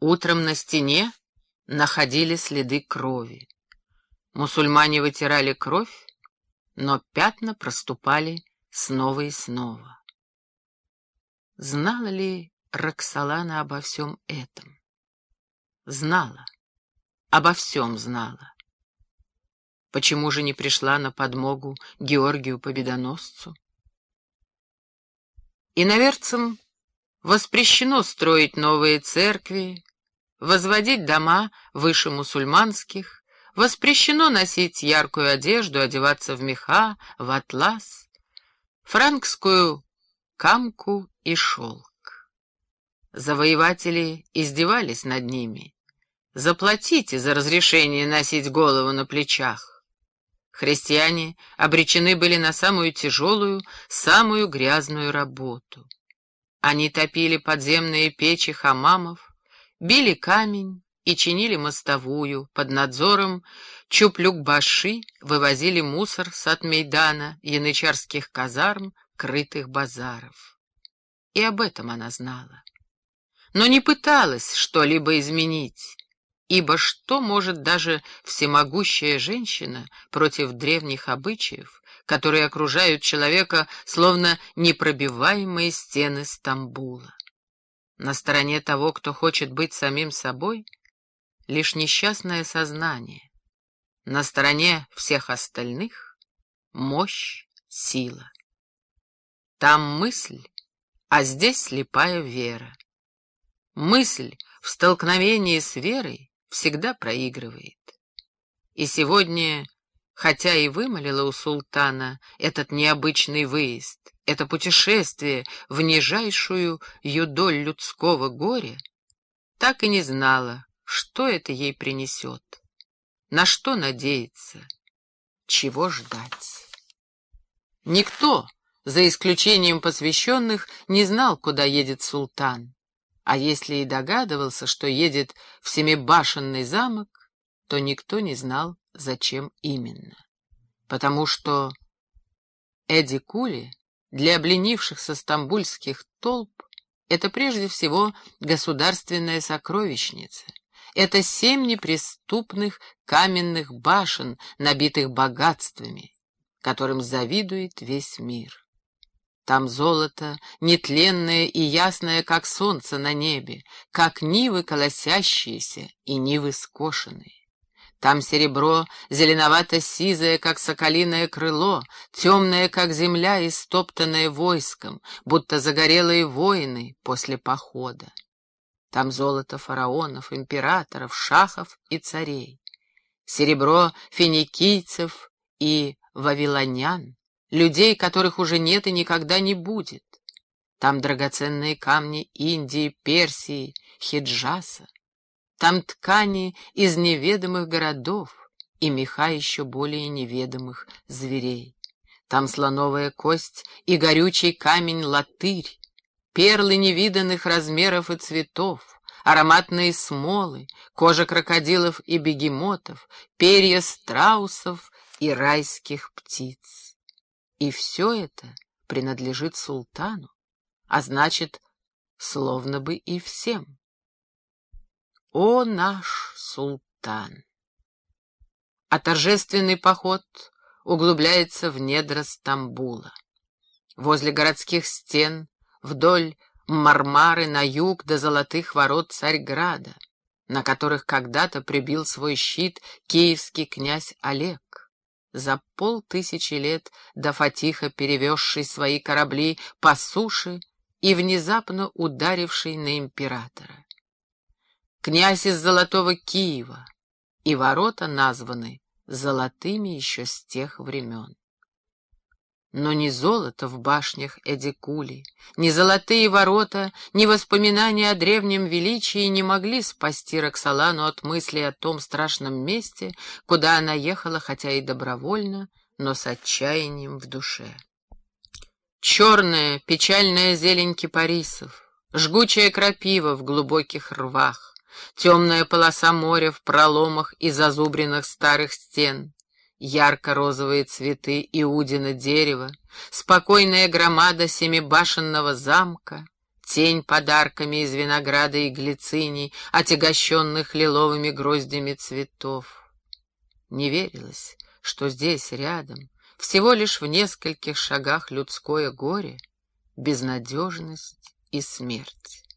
Утром на стене находили следы крови. Мусульмане вытирали кровь, но пятна проступали снова и снова. Знала ли Роксолана обо всем этом? Знала, обо всем знала. Почему же не пришла на подмогу Георгию Победоносцу? Иноверцам воспрещено строить новые церкви, возводить дома выше мусульманских, воспрещено носить яркую одежду, одеваться в меха, в атлас, франкскую камку и шелк. Завоеватели издевались над ними. Заплатите за разрешение носить голову на плечах. Христиане обречены были на самую тяжелую, самую грязную работу. Они топили подземные печи хамамов, били камень и чинили мостовую, под надзором Чуплюк-Баши вывозили мусор с Атмейдана, янычарских казарм, крытых базаров. И об этом она знала. Но не пыталась что-либо изменить, ибо что может даже всемогущая женщина против древних обычаев, которые окружают человека, словно непробиваемые стены Стамбула? На стороне того, кто хочет быть самим собой, лишь несчастное сознание. На стороне всех остальных — мощь, сила. Там мысль, а здесь слепая вера. Мысль в столкновении с верой всегда проигрывает. И сегодня, хотя и вымолила у султана этот необычный выезд, это путешествие в нижайшую юдоль людского горя, так и не знала, что это ей принесет, на что надеяться, чего ждать. Никто, за исключением посвященных, не знал, куда едет султан, а если и догадывался, что едет в семибашенный замок, то никто не знал, зачем именно. Потому что Эдди Кули для обленившихся стамбульских толп это прежде всего государственная сокровищница. Это семь неприступных каменных башен, набитых богатствами, которым завидует весь мир. Там золото, нетленное и ясное, как солнце на небе, как нивы колосящиеся и нивы скошенные. Там серебро, зеленовато-сизое, как соколиное крыло, темное, как земля, истоптанное войском, будто загорелые воины после похода. Там золото фараонов, императоров, шахов и царей. Серебро финикийцев и вавилонян, людей, которых уже нет и никогда не будет. Там драгоценные камни Индии, Персии, Хиджаса. Там ткани из неведомых городов и меха еще более неведомых зверей. Там слоновая кость и горючий камень-латырь, перлы невиданных размеров и цветов, ароматные смолы, кожа крокодилов и бегемотов, перья страусов и райских птиц. И все это принадлежит султану, а значит, словно бы и всем. О наш султан! А торжественный поход углубляется в недра Стамбула. Возле городских стен, вдоль Мармары на юг до золотых ворот Царьграда, на которых когда-то прибил свой щит киевский князь Олег, за полтысячи лет до Фатиха перевезший свои корабли по суше и внезапно ударивший на императора князь из Золотого Киева, и ворота названы золотыми еще с тех времен. Но ни золото в башнях Эдикули, ни золотые ворота, ни воспоминания о древнем величии не могли спасти Роксолану от мысли о том страшном месте, куда она ехала, хотя и добровольно, но с отчаянием в душе. Черная, печальная зелень кипарисов, жгучая крапива в глубоких рвах, темная полоса моря в проломах и зазубринах старых стен, ярко-розовые цветы иудина дерева, спокойная громада семибашенного замка, тень подарками из винограда и глициний, отягощенных лиловыми гроздями цветов. Не верилось, что здесь, рядом, всего лишь в нескольких шагах людское горе, безнадежность и смерть.